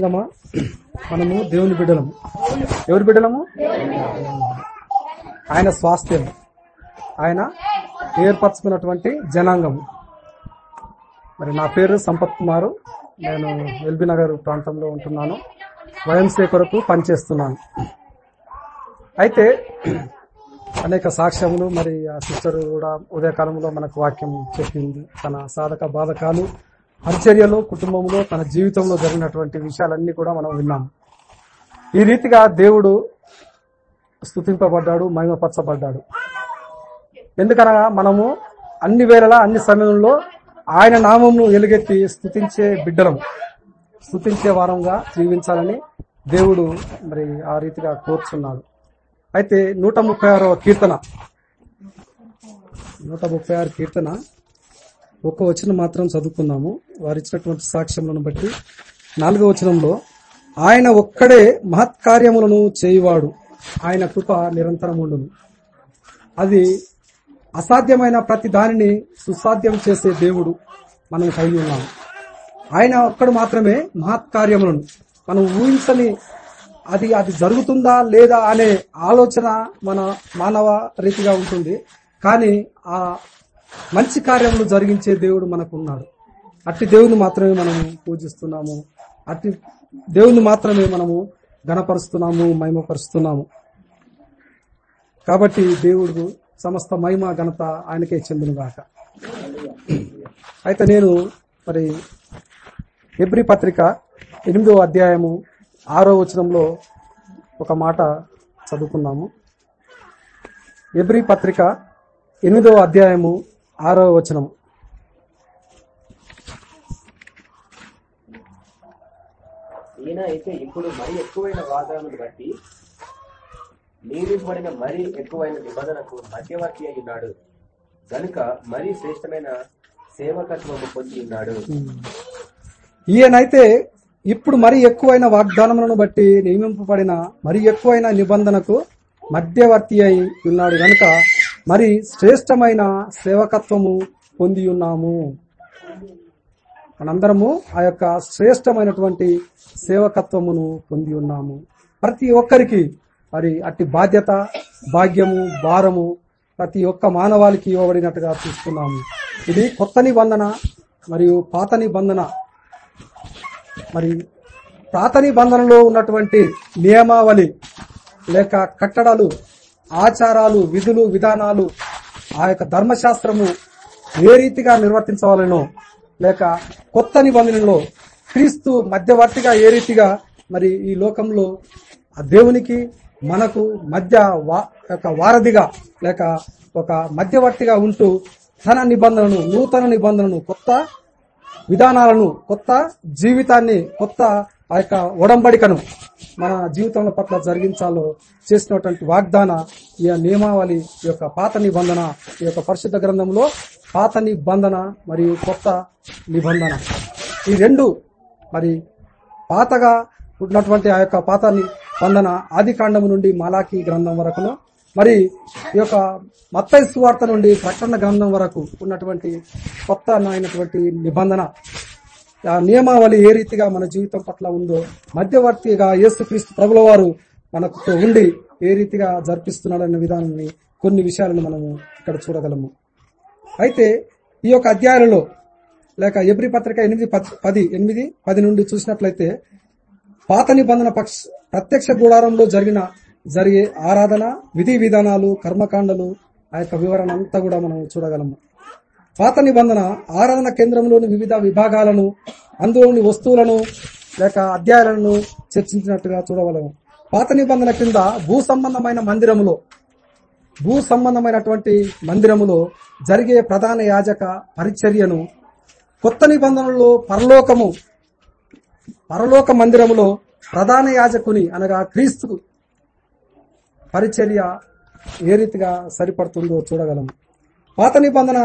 ఇదమ్మా, మనము దేవుని బిడ్డలము. ఎవరి బిడ్డలము? ఆయన స్వాస్థ్యం. ఆయన ఏర్పరచుకున్నటువంటి జనాంగము. మరి నా పేరు సంపత్ కుమారు. నేను ఎల్బీ నగర్ ప్రాంతంలో ఉంటున్నాను. వయంసే కొరకు పనిచేస్తున్నాను. అయితే అనేక సాక్ష్యములు మరి ఆ సిస్టర్ కూడా ఉదయకాలంలో మనకు వాక్యం చెప్పింది. తన సాధక బాధకాలు పరిచర్యలో కుటుంబంలో తన జీవితంలో జరిగినటువంటి విషయాలన్నీ కూడా మనం విన్నాం. ఈ రీతిగా దేవుడు స్థుతింపబడ్డాడు మహిమపరచబడ్డాడు. ఎందుకనగా మనము అన్ని వేళలా అన్ని సమయంలో ఆయన నామమును ఎలుగెత్తి స్థుతించే బిడ్డలం స్థుతించే వారంగా జీవించాలని దేవుడు మరి ఆ రీతిగా కోరుచున్నాడు. అయితే నూట ముప్పై కీర్తన. నూట ముప్పై ఆరు కీర్తన. ఒక్క వచనం మాత్రం చదువుకున్నాము వారు ఇచ్చినటువంటి సాక్ష్యములను బట్టి నాలుగో వచనంలో ఆయన ఒక్కడే మహత్కార్యములను చేయువాడు. ఆయన కృప నిరంతరం ఉండును. అది అసాధ్యమైన ప్రతి దానిని సుసాధ్యం చేసే దేవుడు మనం కలిగి ఉన్నాము. ఆయన ఒక్కడు మాత్రమే మహత్కార్యములను మనం ఊహించని అది అది జరుగుతుందా లేదా అనే ఆలోచన మన మానవ రీతిగా ఉంటుంది. కానీ ఆ మంచి కార్యములు జరిగించే దేవుడు మనకు ఉన్నాడు అట్టి దేవుని మాత్రమే మనము పూజిస్తున్నాము. అట్టి దేవుని మాత్రమే మనము గణపరుస్తున్నాము మహిమపరుస్తున్నాము. కాబట్టి దేవుడు సమస్త మహిమ ఘనత ఆయనకే చెందినగాక. అయితే నేను మరి ఎబ్రి పత్రిక ఎనిమిదో అధ్యాయము ఆరో వచనంలో ఒక మాట చదువుకున్నాము. ఎబ్రి పత్రిక ఎనిమిదో అధ్యాయము ఆరో వచనం. ఈయన అయితే ఇప్పుడు మరి ఎక్కువైన వాదనను బట్టి నియమింపబడిన మరి ఎక్కువైన నిబంధనకు మధ్యవర్తి అయి ఉన్నాడు. గనుక మరీ శ్రేష్టమైన సేవకత్వము పొంది ఉన్నాడు. ఈయనైతే ఇప్పుడు మరి ఎక్కువైన వాగ్దానములను బట్టి నియమింపబడిన మరి ఎక్కువైన నిబంధనకు మధ్యవర్తి అయి ఉన్నాడు. గనుక మరి శ్రేష్టమైన సేవకత్వము పొంది ఉన్నాము. మనందరము ఆ యొక్క శ్రేష్టమైనటువంటి సేవకత్వమును పొంది ఉన్నాము. ప్రతి ఒక్కరికి మరి అట్టి బాధ్యత భాగ్యము భారము ప్రతి ఒక్క మానవాళికి ఇవ్వబడినట్టుగా చూస్తున్నాము. ఇది కొత్త నిబంధన మరియు పాత నిబంధన. మరి పాత నిబంధనలో ఉన్నటువంటి నియమావళి లేక కట్టడాలు ఆచారాలు విధులు విధానాలు ఆ యొక్క ధర్మశాస్త్రము ఏ రీతిగా నిర్వర్తించవాలనో లేక కొత్త నిబంధనలో క్రీస్తు మధ్యవర్తిగా ఏ రీతిగా మరి ఈ లోకంలో ఆ దేవునికి మనకు మధ్య వా యొక్క వారధిగా లేక ఒక మధ్యవర్తిగా ఉంటూ తన నిబంధనను నూతన నిబంధనను కొత్త విధానాలను కొత్త జీవితాన్ని కొత్త ఆ యొక్క ఒడంబడికను మన జీవితంలో పట్ల జరిగించాలో చేసినటువంటి వాగ్దాన ఈ నియమావళి ఈ యొక్క పాత నిబంధన ఈ యొక్క పరిశుద్ధ గ్రంథంలో పాత నిబంధన మరియు కొత్త నిబంధన. ఈ రెండు మరి పాతగా ఉన్నటువంటి ఆ యొక్క పాత నిబంధన ఆది నుండి మాలాకి గ్రంథం వరకును మరి ఈ యొక్క మత్తయి సువార్త నుండి ప్రకటన గ్రంథం వరకు ఉన్నటువంటి కొత్త అయినటువంటి నిబంధన. ఆ నియమావళి ఏ రీతిగా మన జీవితం పట్ల ఉందో మధ్యవర్తిగా యేసుక్రీస్తు ప్రభుల వారు మనకు ఉండి ఏ రీతిగా జరిపిస్తున్నాడన్న విధానాన్ని కొన్ని విషయాలను మనము ఇక్కడ చూడగలము. అయితే ఈ యొక్క అధ్యాయాలలో లేక ఎబ్రి పత్రిక ఎనిమిది పది ఎనిమిది పది నుండి చూసినట్లయితే పాత నిబంధన పక్ష ప్రత్యక్ష గుడారంలో జరిగిన జరిగే ఆరాధన విధి విధానాలు కర్మకాండలు ఆ యొక్క వివరణ అంతా కూడా మనం చూడగలము. పాత నిబంధన ఆరాధన కేంద్రంలోని వివిధ విభాగాలను అందులోని వస్తువులను లేక అధ్యాయాలను చర్చించినట్టుగా చూడగలము పాత నిబంధన కింద భూ సంబంధమైన మందిరములో భూ సంబంధమైనటువంటి మందిరములో జరిగే ప్రధాన యాజక పరిచర్యను కొత్త నిబంధనలో పరలోకము పరలోక మందిరములో ప్రధాన యాజకుని అనగా క్రీస్తు పరిచర్య ఏ రీతిగా సరిపడుతుందో చూడగలము. పాత నిబంధన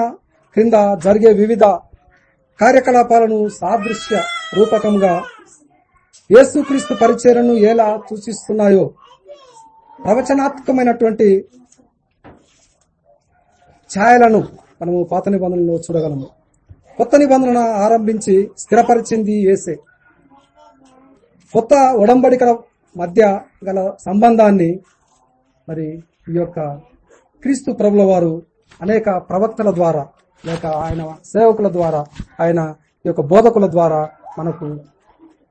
క్రింద జరిగే వివిధ కార్యకలాపాలను సాదృశ్య రూపకంగా యేసుక్రీస్తు పరిచయను ఎలా సూచిస్తున్నాయో ప్రవచనాత్మకమైనటువంటి ఛాయలను మనము పాత నిబంధనలో చూడగలము. కొత్త నిబంధన ఆరంభించి స్థిరపరిచింది ఏసే కొత్త ఒడంబడికల మధ్య గల సంబంధాన్ని మరి ఈ యొక్క క్రీస్తు ప్రభుల వారు అనేక ప్రవక్తల ద్వారా లేక ఆయన సేవకుల ద్వారా ఆయన యొక్క బోధకుల ద్వారా మనకు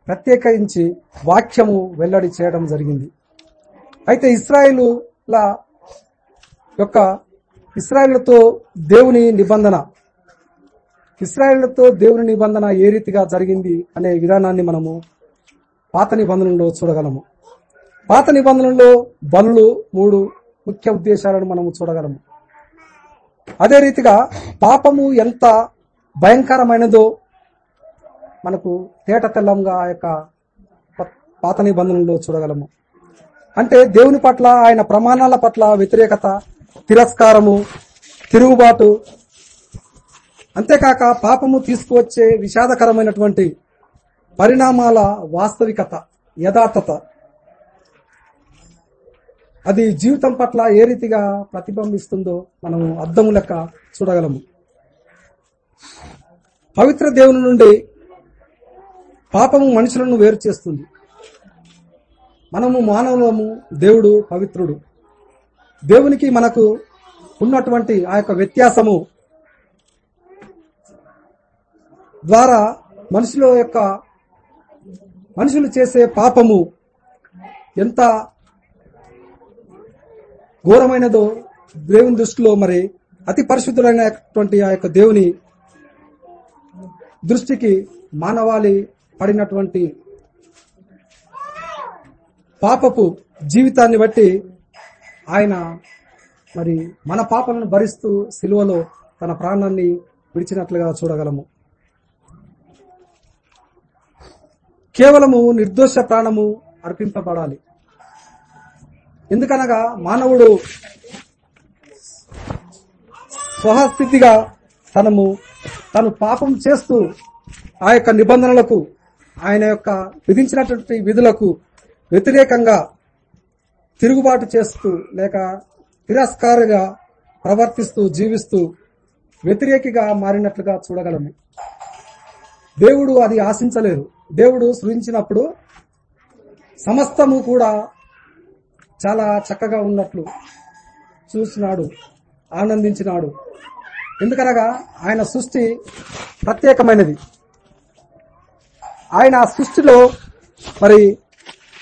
ప్రత్యేకించి వాక్యము వెల్లడి చేయడం జరిగింది. అయితే ఇస్రాయేలుల యొక్క ఇస్రాయేళ్ళతో దేవుని నిబంధన ఇస్రాయేళ్ళతో దేవుని నిబంధన ఏ రీతిగా జరిగింది అనే విధానాన్ని మనము పాత నిబంధనలో చూడగలము. పాత నిబంధనలో బనులు మూడు ముఖ్య ఉద్దేశాలను మనము చూడగలము. అదే రీతిగా పాపము ఎంత భయంకరమైనదో మనకు తేట తెల్లంగా ఆ యొక్క పాత నిబంధనలో చూడగలము. అంటే దేవుని పట్ల ఆయన ప్రమాణాల పట్ల వ్యతిరేకత తిరస్కారము తిరుగుబాటు అంతేకాక పాపము తీసుకువచ్చే విషాదకరమైనటువంటి పరిణామాల వాస్తవికత యథార్థత. అది జీవితం పట్ల ఏ రీతిగా ప్రతిబింబిస్తుందో మనము అద్దము లెక్క చూడగలము. పవిత్ర దేవుని నుండి పాపము మనుషులను వేరు చేస్తుంది. మనము మానవులము దేవుడు పవిత్రుడు. దేవునికి మనకు ఉన్నటువంటి ఆ యొక్క వ్యత్యాసము ద్వారా మనుషుల యొక్క మనుషులు చేసే పాపము ఎంత ఘోరమైనదో దేవుని దృష్టిలో మరి అతి పరిశుద్ధులైనటువంటి ఆ యొక్క దేవుని దృష్టికి మానవాళి పడినటువంటి పాపపు జీవితాన్ని బట్టి ఆయన మరి మన పాపలను భరిస్తూ సిలువలో తన ప్రాణాన్ని విడిచినట్లుగా చూడగలము. కేవలము నిర్దోష ప్రాణము అర్పింపబడాలి. ఎందుకనగా మానవుడు స్వహస్థితిగా తనము తను పాపం చేస్తూ ఆ యొక్క నిబంధనలకు ఆయన యొక్క విధించినటువంటి విధులకు వ్యతిరేకంగా తిరుగుబాటు చేస్తూ లేక తిరస్కారుగా ప్రవర్తిస్తూ జీవిస్తూ వ్యతిరేకిగా మారినట్లుగా చూడగలము. దేవుడు అది ఆశించలేదు దేవుడు సృజించినప్పుడు సమస్తము కూడా చాలా చక్కగా ఉన్నట్లు చూసినాడు ఆనందించినాడు. ఎందుకనగా ఆయన సృష్టి ప్రత్యేకమైనది. ఆయన ఆ సృష్టిలో మరి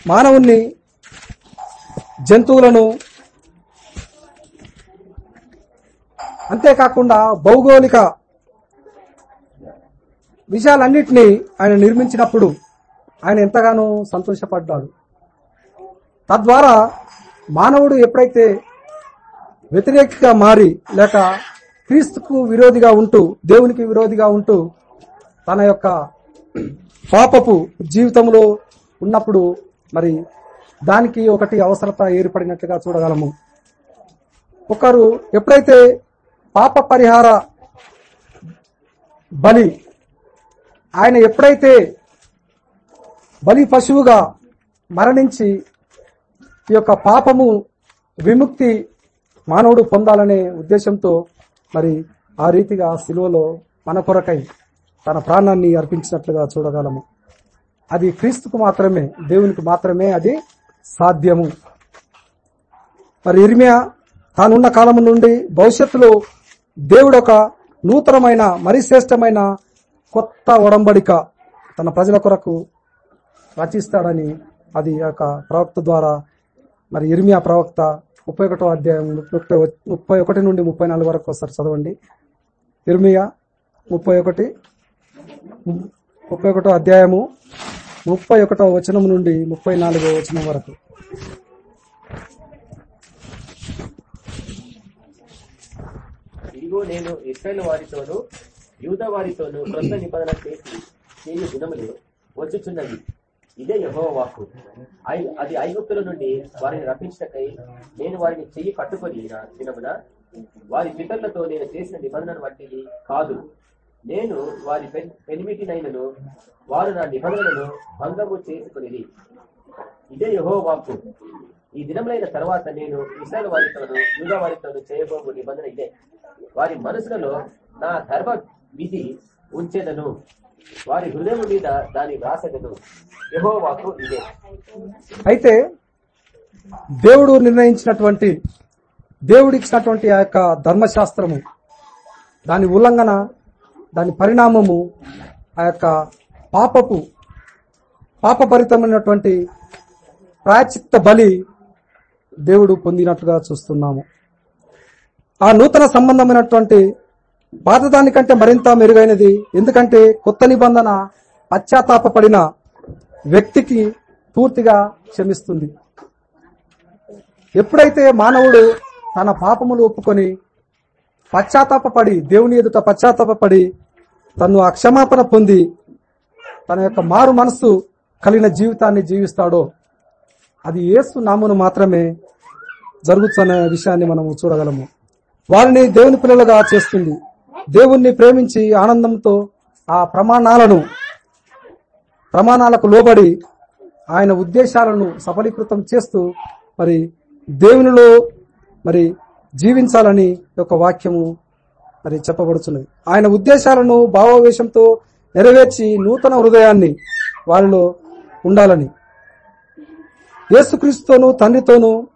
మానవుణ్ణి జంతువులను అంతేకాకుండా భౌగోళిక విషయాలన్నింటినీ ఆయన నిర్మించినప్పుడు ఆయన ఎంతగానో సంతోషపడ్డాడు. తద్వారా మానవుడు ఎప్పుడైతే వ్యతిరేకగా మారి లేక క్రీస్తుకు విరోధిగా ఉంటూ దేవునికి విరోధిగా ఉంటూ తన యొక్క పాపపు జీవితంలో ఉన్నప్పుడు మరి దానికి ఒకటి అవసరత ఏర్పడినట్లుగా చూడగలము. ఒకరు ఎప్పుడైతే పాప పరిహార బలి ఆయన ఎప్పుడైతే బలి పశువుగా మరణించి ఈ యొక్క పాపము విముక్తి మానవుడు పొందాలనే ఉద్దేశంతో మరి ఆ రీతిగా సిలువలో మన కొరకై తన ప్రాణాన్ని అర్పించినట్లుగా చూడగలము. అది క్రీస్తుకు మాత్రమే దేవునికి మాత్రమే అది సాధ్యము. మరి ఇర్మియా తానున్న కాలం నుండి భవిష్యత్తులో దేవుడు ఒక నూతనమైన మరి శ్రేష్టమైన కొత్త ఒడంబడిక తన ప్రజల కొరకు రచిస్తాడని అది ఒక ప్రవక్త ద్వారా మరి ఇర్మియా ప్రవక్త ముప్పై ఒకటో అధ్యాయం ముప్పై ముప్పై ఒకటి నుండి ముప్పై నాలుగు వరకు ఒకసారి చదవండి. ఇర్మియా ముప్పై ఒకటి ముప్పై ఒకటో అధ్యాయము ముప్పై ఒకటో వచనం నుండి ముప్పై నాలుగో వచనం వరకు. ఇదిగో నేను ఇస్రాయల్ వారితోనూ యూద వారితోనూ క్రొత్త నిబంధన చేసి చేయు దినములు వచ్చుచున్నది. ఇదే యహో వాక్కు. ఐ- అది ఐగుప్తుల నుండి వారిని రప్పించటకై నేను వారిని చెయ్యి పట్టుకొని దినమున వారి పితరులతో నేను చేసిన నిబంధన వంటిది కాదు. నేను వారి పెనిమిటినైనను వారు నా నిబంధనలను భంగము చేసుకునేది ఇదే యహో వాక్కు. ఈ దినములైన తర్వాత నేను ఇస్రాయల్ వారితోను యూద వారితోను చేయబోవు నిబంధన ఇదే. వారి మనసులలో నా ధర్మ విధి ఉంచేదను. వారి హృదయం మీద దాని వ్రాసగను యహోవాకు ఇదే అయితే దేవుడు నిర్ణయించినటువంటి దేవుడు ఇచ్చినటువంటి ఆ యొక్క ధర్మశాస్త్రము దాని ఉల్లంఘన దాని పరిణామము ఆ యొక్క పాపపు పాపభరితమైనటువంటి ప్రాచిత్త బలి దేవుడు పొందినట్లుగా చూస్తున్నాము. ఆ నూతన సంబంధమైనటువంటి పాతదానికంటే మరింత మెరుగైనది. ఎందుకంటే కొత్త నిబంధన పశ్చాత్తాపపడిన వ్యక్తికి పూర్తిగా క్షమిస్తుంది. ఎప్పుడైతే మానవుడు తన పాపములు ఒప్పుకొని పశ్చాత్తాపపడి దేవుని ఎదుట పశ్చాత్తాపడి తను ఆ క్షమాపణ పొంది తన యొక్క మారు మనస్సు కలిగిన జీవితాన్ని జీవిస్తాడో అది ఏసు నామును మాత్రమే జరుగుతున్న విషయాన్ని మనము చూడగలము. వారిని దేవుని పిల్లలుగా చేస్తుంది. దేవుణ్ణి ప్రేమించి ఆనందంతో ఆ ప్రమాణాలను ప్రమాణాలకు లోబడి ఆయన ఉద్దేశాలను సఫలీకృతం చేస్తూ మరి దేవునిలో మరి జీవించాలని యొక్క వాక్యము మరి చెప్పబడుతున్నది ఆయన ఉద్దేశాలను భావావేశంతో నెరవేర్చి నూతన హృదయాన్ని వారిలో ఉండాలని. యేసుక్రీస్తుతోనూ తండ్రితోనూ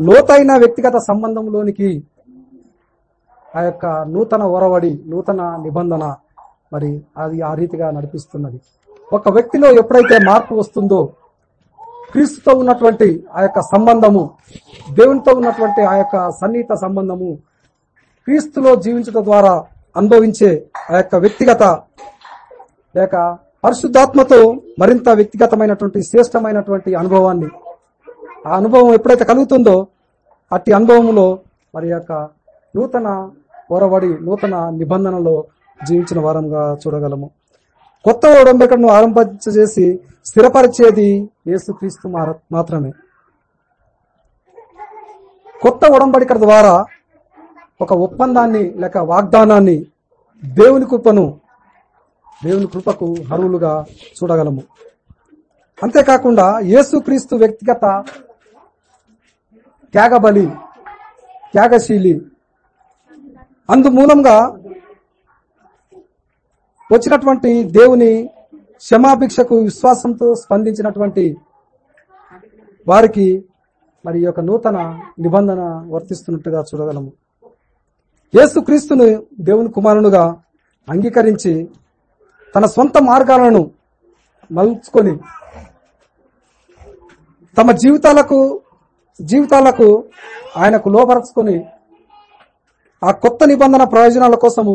లోతైన వ్యక్తిగత సంబంధంలోనికి ఆ యొక్క నూతన ఒరవడి నూతన నిబంధన మరి అది ఆ రీతిగా నడిపిస్తున్నది. ఒక వ్యక్తిలో ఎప్పుడైతే మార్పు వస్తుందో క్రీస్తుతో ఉన్నటువంటి ఆ యొక్క సంబంధము దేవునితో ఉన్నటువంటి ఆ యొక్క సన్నిహిత సంబంధము క్రీస్తులో జీవించడం ద్వారా అనుభవించే ఆ యొక్క వ్యక్తిగత లేక పరిశుద్ధాత్మతో మరింత వ్యక్తిగతమైనటువంటి శ్రేష్టమైనటువంటి అనుభవాన్ని ఆ అనుభవం ఎప్పుడైతే కలుగుతుందో అట్టి అనుభవంలో మరి యొక్క నూతన ఓరబడి నూతన నిబంధనలో జీవించిన వారంగా చూడగలము. కొత్త ఉడంబడికను ఆరంభించేసి స్థిరపరిచేది యేసుక్రీస్తు మాత్రమే. కొత్త ఉడంబడిక ద్వారా ఒక ఒప్పందాన్ని లేక వాగ్దానాన్ని దేవుని కృపను దేవుని కృపకు హరువులుగా చూడగలము. అంతేకాకుండా యేసుక్రీస్తు వ్యక్తిగత త్యాగబలి త్యాగశీలి అందు మూలంగా వచ్చినటువంటి దేవుని క్షమాభిక్షకు విశ్వాసంతో స్పందించినటువంటి వారికి మరి యొక్క నూతన నిబంధన వర్తిస్తున్నట్టుగా చూడగలము. యేసుక్రీస్తును దేవుని కుమారునుగా అంగీకరించి తన సొంత మార్గాలను మలుచుకొని తమ జీవితాలకు జీవితాలకు ఆయనకు లోపరచుకొని ఆ కొత్త నిబంధన ప్రయోజనాల కోసము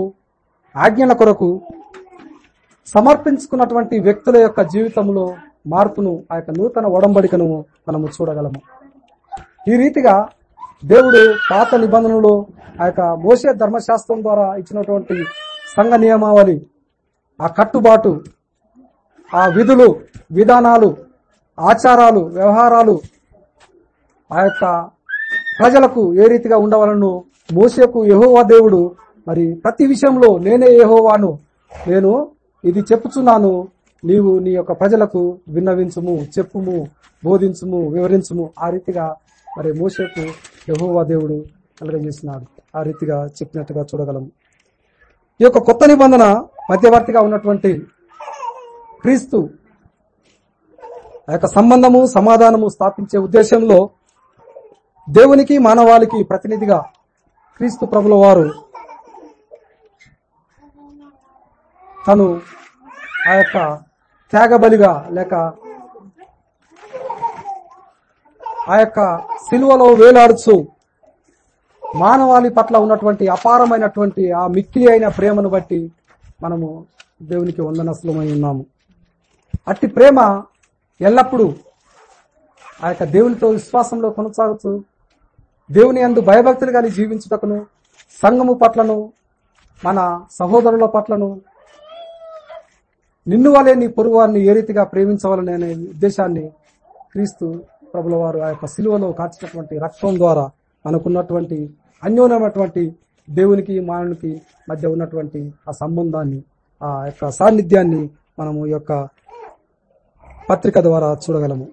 ఆజ్ఞల కొరకు సమర్పించుకున్నటువంటి వ్యక్తుల యొక్క జీవితంలో మార్పును ఆ యొక్క నూతన ఒడంబడికను మనము చూడగలము. ఈ రీతిగా దేవుడు పాత నిబంధనలు ఆ యొక్క మోసే ధర్మశాస్త్రం ద్వారా ఇచ్చినటువంటి సంఘ నియమావళి ఆ కట్టుబాటు ఆ విధులు విధానాలు ఆచారాలు వ్యవహారాలు ఆ యొక్క ప్రజలకు ఏ రీతిగా ఉండవాలను మోసకు యహోవా దేవుడు. మరి ప్రతి విషయంలో నేనే యహోవాను. నేను ఇది చెప్పుచున్నాను. నీవు నీ యొక్క ప్రజలకు విన్నవించుము చెప్పుము బోధించుము వివరించుము. ఆ రీతిగా మరి మోసకు యహోవా దేవుడు కలగజేసినాడు. ఆ రీతిగా చెప్పినట్టుగా చూడగలము ఈ యొక్క కొత్త నిబంధన మధ్యవర్తిగా ఉన్నటువంటి క్రీస్తు ఆ యొక్క సంబంధము సమాధానము స్థాపించే ఉద్దేశంలో దేవునికి మానవాళికి ప్రతినిధిగా క్రీస్తు ప్రభుల వారు తను ఆ యొక్క త్యాగబలిగా లేక ఆ యొక్క సిలువలో వేలాడుచు మానవాళి పట్ల ఉన్నటువంటి అపారమైనటువంటి ఆ మిక్కిలి అయిన ప్రేమను బట్టి మనము దేవునికి వందనస్తులమై ఉన్నాము. అట్టి ప్రేమ ఎల్లప్పుడూ ఆ యొక్క దేవునితో విశ్వాసంలో కొనసాగుతూ దేవుని అందు భయభక్తులు కానీ జీవించుటకును సంఘము పట్లను మన సహోదరుల పట్లను నిన్ను వలె నీ పొరుగువారిని ఏ రీతిగా ప్రేమించవాలని అనే ఉద్దేశాన్ని క్రీస్తు ప్రభుల వారు ఆ యొక్క సిలువలో కాచినటువంటి రక్తం ద్వారా మనకున్నటువంటి అన్యోన్యమైనటువంటి దేవునికి మానవునికి మధ్య ఉన్నటువంటి ఆ సంబంధాన్ని ఆ యొక్క సాన్నిధ్యాన్ని మనము ఈ యొక్క పత్రిక ద్వారా చూడగలము.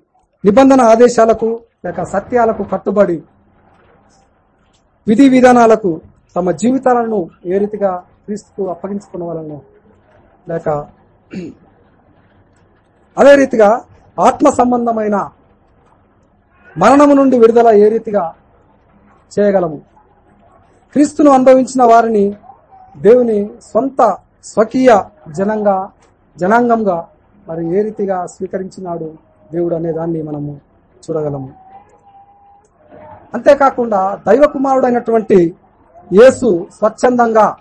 నిబంధన ఆదేశాలకు లేక సత్యాలకు కట్టుబడి విధి విధానాలకు తమ జీవితాలను ఏ రీతిగా క్రీస్తుకు అప్పగించుకున్న వాళ్ళను లేక అదే రీతిగా ఆత్మ సంబంధమైన మరణము నుండి విడుదల ఏ రీతిగా చేయగలము? క్రీస్తును అనుభవించిన వారిని దేవుని సొంత స్వకీయ జనంగా జనాంగంగా మరి ఏ రీతిగా స్వీకరించినాడు దేవుడు అనే దాన్ని మనము చూడగలము. అంతేకాకుండా దైవ కుమారుడైనటువంటి యేసు స్వచ్ఛందంగా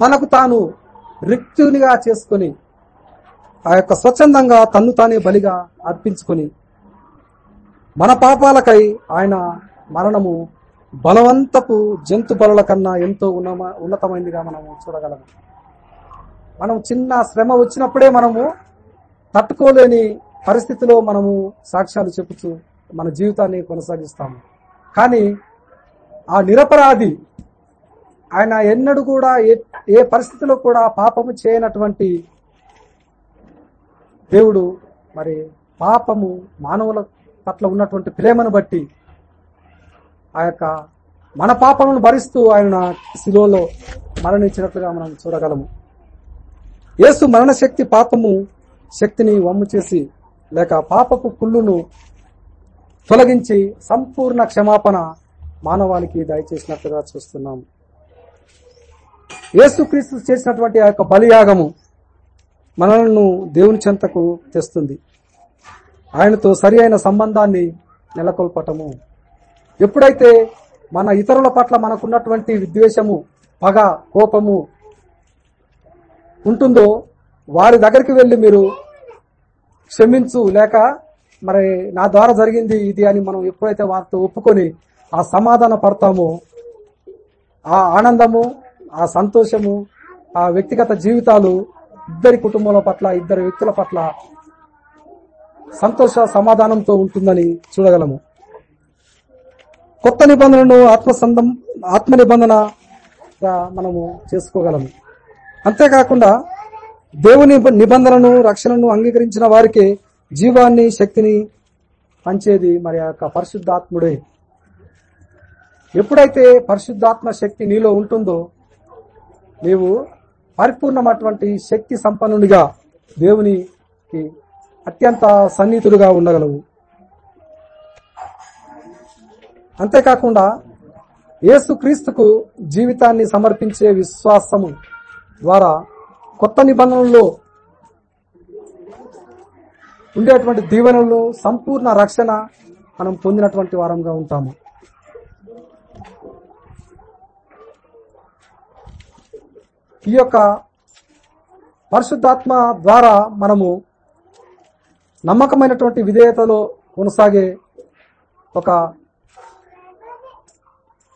తనకు తాను రిక్తునిగా చేసుకుని ఆ యొక్క స్వచ్ఛందంగా తన్ను తానే బలిగా అర్పించుకొని మన పాపాలకై ఆయన మరణము బలవంతపు జంతు బలుల కన్నా ఎంతో ఉన్నమ మనము చూడగలము. మనం చిన్న శ్రమ వచ్చినప్పుడే మనము తట్టుకోలేని పరిస్థితిలో మనము సాక్ష్యాలు చెబుతూ మన జీవితాన్ని కొనసాగిస్తాము. కానీ ఆ నిరపరాధి ఆయన ఎన్నడూ కూడా ఏ ఏ పరిస్థితిలో కూడా పాపము చేయనటువంటి దేవుడు మరి పాపము మానవుల పట్ల ఉన్నటువంటి ప్రేమను బట్టి ఆ యొక్క మన పాపమును భరిస్తూ ఆయన శిలువలో మరణించినట్లుగా మనం చూడగలము. యేసు మరణ శక్తి పాపము శక్తిని వమ్ము చేసి లేక పాపపు కుళ్ళును తొలగించి సంపూర్ణ క్షమాపణ మానవాళికి దయచేసినట్లుగా చూస్తున్నాము యేసుక్రీస్తు చేసినటువంటి ఆ యొక్క బలియాగము మనలను దేవుని చెంతకు తెస్తుంది. ఆయనతో సరి అయిన సంబంధాన్ని నెలకొల్పటము. ఎప్పుడైతే మన ఇతరుల పట్ల మనకున్నటువంటి విద్వేషము పగ కోపము ఉంటుందో వారి దగ్గరికి వెళ్ళి మీరు క్షమించు లేక మరి నా ద్వారా జరిగింది ఇది అని మనం ఎప్పుడైతే వారితో ఒప్పుకొని ఆ సమాధాన పడతామో ఆ ఆనందము ఆ సంతోషము ఆ వ్యక్తిగత జీవితాలు ఇద్దరి కుటుంబాల పట్ల ఇద్దరు వ్యక్తుల పట్ల సంతోష సమాధానంతో ఉంటుందని చూడగలము. కొత్త నిబంధనను ఆత్మసంధం ఆత్మ నిబంధనగా మనము చేసుకోగలము. అంతేకాకుండా దేవుని నిబంధనను రక్షణను అంగీకరించిన వారికి జీవాన్ని శక్తిని పంచేది మరి యొక్క పరిశుద్ధాత్ముడే. ఎప్పుడైతే పరిశుద్ధాత్మ శక్తి నీలో ఉంటుందో నీవు పరిపూర్ణమైనటువంటి శక్తి సంపన్నునిగా దేవునికి అత్యంత సన్నిహితుడుగా ఉండగలవు. అంతేకాకుండా యేసుక్రీస్తుకు జీవితాన్ని సమర్పించే విశ్వాసము ద్వారా కొత్త నిబంధనల్లో ఉండేటువంటి దీవెనలు సంపూర్ణ రక్షణ మనం పొందినటువంటి వారంగా ఉంటాము. ఈ యొక్క పరిశుద్ధాత్మ ద్వారా మనము నమ్మకమైనటువంటి విధేయతలో కొనసాగే ఒక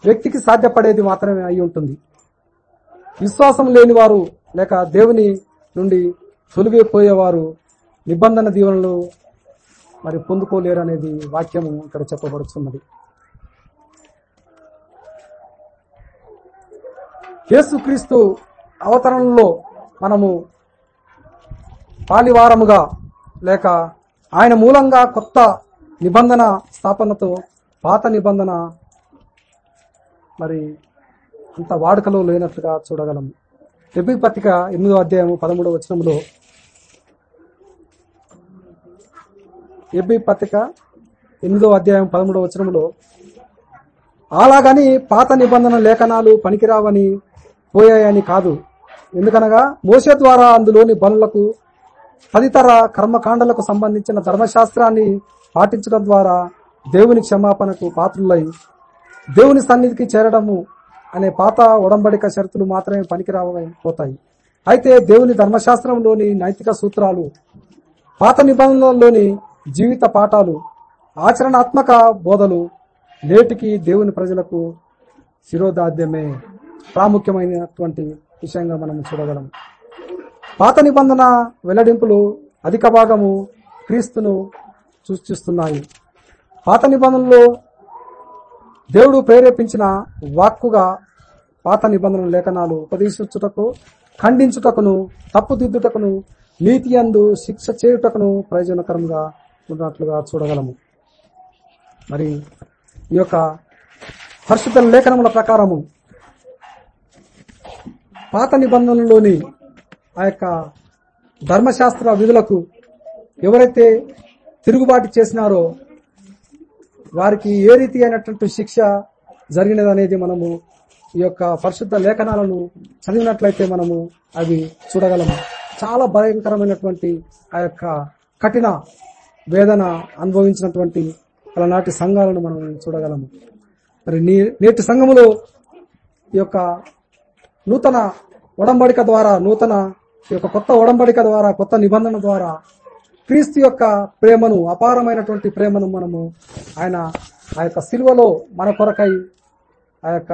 వ్యక్తికి సాధ్యపడేది మాత్రమే అయి ఉంటుంది. విశ్వాసం లేని వారు లేక దేవుని నుండి తొలగిపోయేవారు నిబంధన దీవెనలు మరి పొందుకోలేరు అనేది వాక్యము ఇక్కడ చెప్పబడుతున్నది యేసుక్రీస్తు అవతరణలో మనము పాలివారముగా లేక ఆయన మూలంగా కొత్త నిబంధన స్థాపనతో పాత నిబంధన మరి అంత వాడుకలో లేనట్లుగా చూడగలము. ఎబి పత్రిక ఎనిమిదో అధ్యాయము పదమూడవ వచనంలో ఎబి పత్రిక ఎనిమిదో అధ్యాయం పదమూడవ వచనంలో అలాగని పాత నిబంధన లేఖనాలు పనికిరావని పోయాయని కాదు. ఎందుకనగా మోసే ద్వారా అందులోని బనులకు తదితర కర్మకాండలకు సంబంధించిన ధర్మశాస్త్రాన్ని పాటించడం ద్వారా దేవుని క్షమాపణకు పాత్రులై దేవుని సన్నిధికి చేరడము అనే పాత ఒడంబడిక షరతులు మాత్రమే పనికిరావైపోతాయి అయితే దేవుని ధర్మశాస్త్రంలోని నైతిక సూత్రాలు పాత నిబంధనల్లోని జీవిత పాఠాలు ఆచరణాత్మక బోధలు నేటికి దేవుని ప్రజలకు శిరోధాద్యమే. ప్రాముఖ్యమైనటువంటి విషయంగా మనం చూడగలం. పాత నిబంధన వెల్లడింపులు అధిక భాగము క్రీస్తును సూచిస్తున్నాయి. పాత నిబంధనలో దేవుడు ప్రేరేపించిన వాక్కుగా పాత నిబంధన లేఖనాలు ఉపదేశించుటకు ఖండించుటకును తప్పుదిద్దుటకును నీతి అందు శిక్ష చేయుటకును ప్రయోజనకరంగా ఉన్నట్లుగా చూడగలము. మరి ఈ యొక్క పరిశుద్ధ లేఖనముల ప్రకారము పాత నిబంధనలోని ఆ యొక్క ధర్మశాస్త్ర విధులకు ఎవరైతే తిరుగుబాటు చేసినారో వారికి ఏ రీతి అయినటువంటి శిక్ష జరిగినదనేది మనము ఈ యొక్క పరిశుద్ధ లేఖనాలను చదివినట్లయితే మనము అవి చూడగలము. చాలా భయంకరమైనటువంటి ఆ యొక్క కఠిన వేదన అనుభవించినటువంటి అలానాటి సంఘాలను మనం చూడగలము. మరి నేటి సంఘములో ఈ యొక్క నూతన ఒడంబడిక ద్వారా నూతన ఈ యొక్క కొత్త ఒడంబడిక ద్వారా కొత్త నిబంధన ద్వారా క్రీస్తు యొక్క ప్రేమను అపారమైనటువంటి ప్రేమను మనము ఆయన ఆ యొక్క సిల్వలో మన కొరకై ఆ యొక్క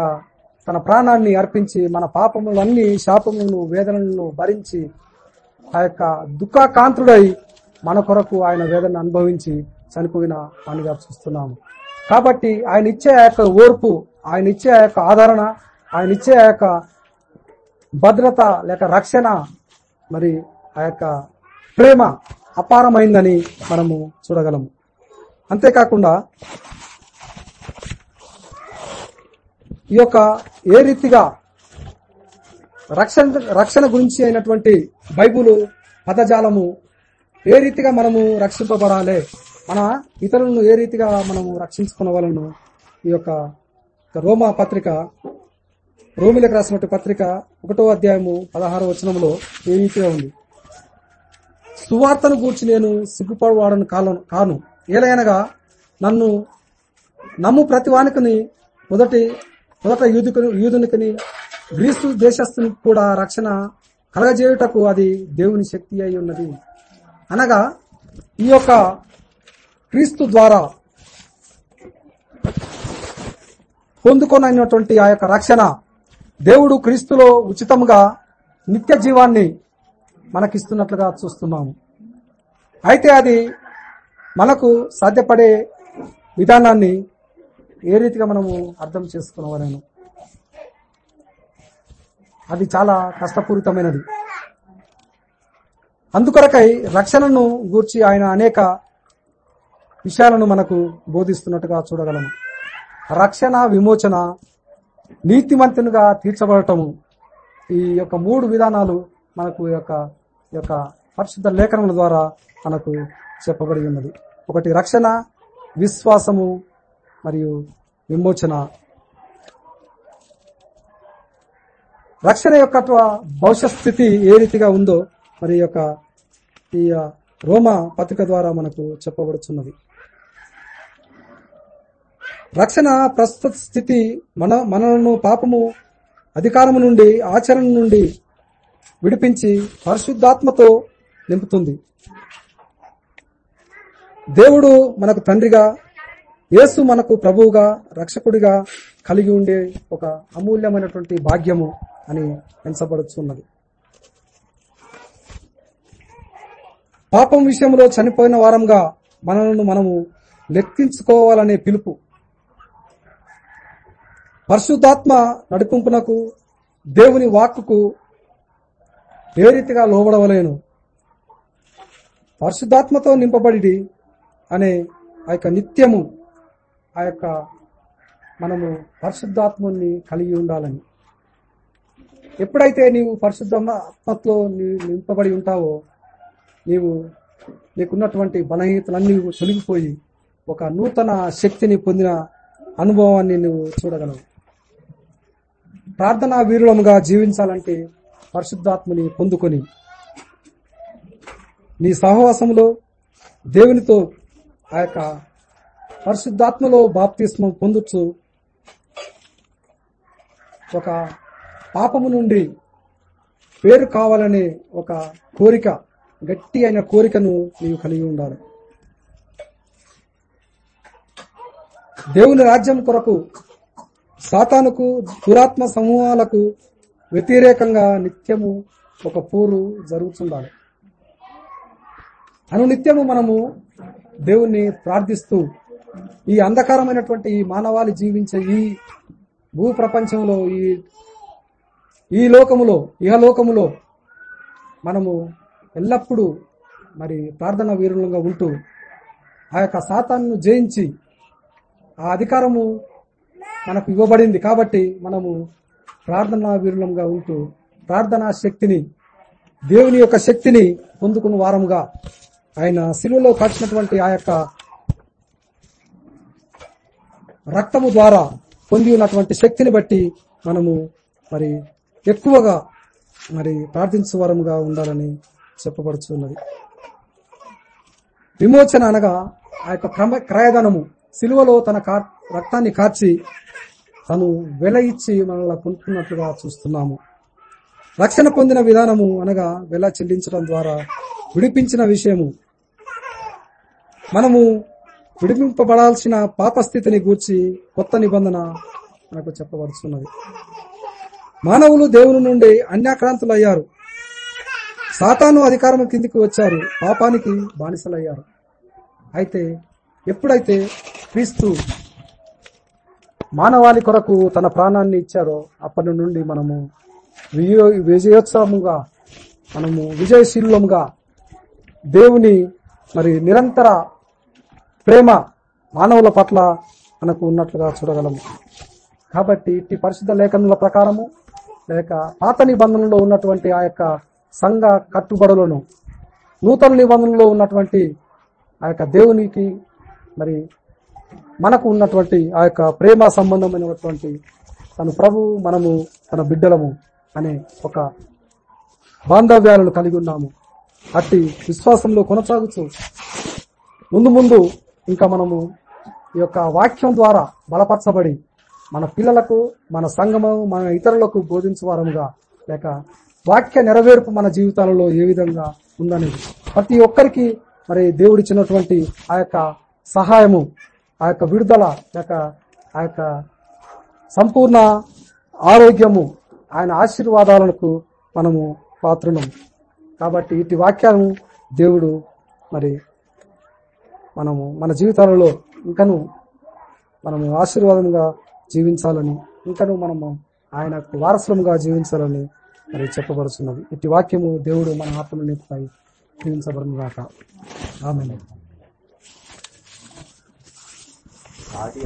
తన ప్రాణాన్ని అర్పించి మన పాపములన్నీ శాపములను వేదనలను భరించి ఆ యొక్క దుఃఖాకాంతుడై మన కొరకు ఆయన వేదన అనుభవించి చనిపోయిన పనిగా చూస్తున్నాము. కాబట్టి ఆయన ఇచ్చే ఆ యొక్క ఓర్పు ఆయన ఇచ్చే ఆ యొక్క ఆదరణ ఆయన ఇచ్చే ఆ యొక్క భద్రత లేక రక్షణ మరి ఆ యొక్క ప్రేమ అపారమైందని మనము చూడగలము. అంతేకాకుండా ఈ యొక్క ఏ రీతిగా రక్షణ రక్షణ గురించి అయినటువంటి బైబుల్ పదజాలము ఏ రీతిగా మనము రక్షింపబడాలి? మన ఇతరులను ఏ రీతిగా మనము రక్షించుకునవలను? ఈ యొక్క రోమా పత్రిక రోమిలకు రాసినట్టు పత్రిక ఒకటో అధ్యాయము పదహారో వచనంలో ఏ రీతిగా ఉంది? సువార్తను గూర్చి నేను సిగ్గుపడవాడను కాలను కాను. ఏలైనగా నన్ను నమ్ము ప్రతివానికిని మొదటి మొదట యూదుకుని యూదునికని గ్రీసు దేశస్తునికి కూడా రక్షణ కలగజేయుటకు అది దేవుని శక్తి అయి ఉన్నది. అనగా ఈ యొక్క క్రీస్తు ద్వారా పొందుకొనైనటువంటి ఆ యొక్క రక్షణ దేవుడు క్రీస్తులో ఉచితంగా నిత్య జీవాన్ని మనకిస్తున్నట్లుగా చూస్తున్నాము. అయితే అది మనకు సాధ్యపడే విధానాన్ని ఏ రీతిగా మనము అర్థం చేసుకునవలేను అది చాలా కష్టపూరితమైనది. అందుకొరకై రక్షణను గూర్చి ఆయన అనేక విషయాలను మనకు బోధిస్తున్నట్టుగా చూడగలము. రక్షణ విమోచన నీతిమంతునిగా తీర్చబడటము ఈ యొక్క మూడు విధానాలు మనకు ఈ యొక్క యొక్క పరిశుద్ధ లేఖనముల ద్వారా మనకు చెప్పబడి ఉన్నది. ఒకటి రక్షణ విశ్వాసము మరియు విమోచన. రక్షణ యొక్క భవిష్యత్ స్థితి ఏ రీతిగా ఉందో మరి యొక్క ఈ రోమా పత్రిక ద్వారా మనకు చెప్పబడుతున్నది రక్షణ ప్రస్తుత స్థితి మన మనలను పాపము అధికారము నుండి ఆచరణ నుండి విడిపించి పరిశుద్ధాత్మతో నింపుతుంది. దేవుడు మనకు తండ్రిగా యేసు మనకు ప్రభువుగా రక్షకుడిగా కలిగి ఉండే ఒక అమూల్యమైనటువంటి భాగ్యము అని ఎంచబడుతున్నది పాపం విషయంలో చనిపోయిన వారంగా మనలను మనము లెక్కించుకోవాలనే పిలుపు. పరిశుద్ధాత్మ నడిపింపునకు దేవుని వాక్కుకు ఏ రీతిగా లోబడవలేను. పరిశుద్ధాత్మతో నింపబడి అనే ఆ యొక్క నిత్యము ఆ యొక్క మనము పరిశుద్ధాత్మని కలిగి ఉండాలని. ఎప్పుడైతే నీవు పరిశుద్ధాత్మతో నీ- నింపబడి ఉంటావో నీవు నీకున్నటువంటి బలహీనతలన్నీ తొలగిపోయి ఒక నూతన శక్తిని పొందిన అనుభవాన్ని నువ్వు చూడగలవు. ప్రార్థనా వీరులముగా జీవించాలంటే పరిశుద్ధాత్మని పొందుకొని నీ సహవాసంలో దేవునితో ఆ యొక్క పరిశుద్ధాత్మలో బాప్తిస్మం పొందొచ్చు ఒక పాపము నుండి పేరు కావాలనే ఒక కోరిక గట్టి అయిన కోరికను నీవు కలిగి ఉండాలి. దేవుని రాజ్యం కొరకు సాతానుకు దురాత్మ సమూహాలకు వ్యతిరేకంగా నిత్యము ఒక పోరు జరుగుతుండాలి. అనునిత్యము మనము దేవుణ్ణి ప్రార్థిస్తూ ఈ అంధకారమైనటువంటి ఈ మానవాళి జీవించే ఈ భూ ప్రపంచంలో ఈ ఈ లోకములో ఇహలోకములో మనము ఎల్లప్పుడూ మరి ప్రార్థన వీరులంగా ఉంటూ ఆ యొక్క సాతాన్ని జయించి ఆ అధికారము మనకు ఇవ్వబడింది కాబట్టి మనము ప్రార్థనా వీరులంగా ఉంటూ ప్రార్థనా శక్తిని దేవుని యొక్క శక్తిని పొందుకున్న వారముగా ఆయన శిలువలో కాచినటువంటి ఆ యొక్క రక్తము ద్వారా పొంది ఉన్నటువంటి శక్తిని బట్టి మనము మరి ఎక్కువగా మరి ప్రార్థించే వారముగా ఉండాలని చెప్పబడుచున్నది. విమోచన అనగా ఆ యొక్క క్రమ క్రయధనము సిలువలో తన కా- రక్తాన్ని కార్చి తను వెల ఇచ్చి మనల్ని కొనుక్కున్నట్లుగా చూస్తున్నాము. రక్షణ పొందిన విధానము అనగా వెల చెల్లించడం ద్వారా విడిపించిన విషయము. మనము విడిపింపబడాల్సిన పాప స్థితిని గూర్చి కొత్త నిబంధన మనకు చెప్పబడుతున్నది మానవులు దేవుని నుండి అన్యాక్రాంతులయ్యారు. సాతాను అధికారం కిందికి వచ్చారు. పాపానికి బానిసలయ్యారు. అయితే ఎప్పుడైతే క్రీస్తు మానవాళి కొరకు తన ప్రాణాన్ని ఇచ్చారో అప్పటి నుండి మనము విజయోత్సవముగా మనము విజయశీలుముగా దేవుని మరి నిరంతర ప్రేమ మానవుల పట్ల మనకు ఉన్నట్లుగా చూడగలము. కాబట్టి ఇట్టి పరిశుద్ధ లేఖనుల ప్రకారము లేక పాత నిబంధనలో ఉన్నటువంటి ఆ యొక్క సంఘ కట్టుబడులను నూతన నిబంధనలో ఉన్నటువంటి ఆ యొక్క దేవునికి మరి మనకు ఉన్నటువంటి ఆ యొక్క ప్రేమ సంబంధమైనటువంటి తన ప్రభు మనము తన బిడ్డలము అనే ఒక బాంధవ్యాలను కలిగి ఉన్నాము. అట్టి విశ్వాసంలో కొనసాగుతూ ముందు ముందు ఇంకా మనము ఈ యొక్క వాక్యం ద్వారా బలపరచబడి మన పిల్లలకు మన సంఘము మన ఇతరులకు బోధించువారముగా లేక వాక్య నెరవేర్పు మన జీవితాలలో ఏ విధంగా ఉందనేది. ప్రతి ఒక్కరికి మరి దేవుడిచ్చినటువంటి ఆ యొక్క సహాయము ఆ యొక్క విడుదల యొక్క ఆ యొక్క సంపూర్ణ ఆరోగ్యము ఆయన ఆశీర్వాదాలకు మనము పాత్రులం. కాబట్టి ఇటు వాక్యాలను దేవుడు మరి మనము మన జీవితాలలో ఇంకను మనము ఆశీర్వాదంగా జీవించాలని ఇంకను మనము ఆయనకు వారసులంగా జీవించాలని మరి చెప్పబడుతున్నది ఇటు వాక్యము దేవుడు మన ఆత్మను నింపుతాయి. జీవించబడును గాక ఆమె ఆది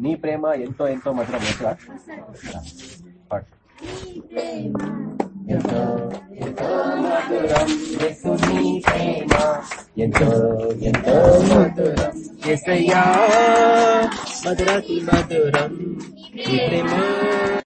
నీ ప్రేమ ఎంతో ఎంతో మధురం ఎట్లా పాడు. ఎంతో ఎంతో మధురం. ఎంతో ఎంతో మధురం. యేసయ్యా మధురాతి మధురం. ప్రేమ.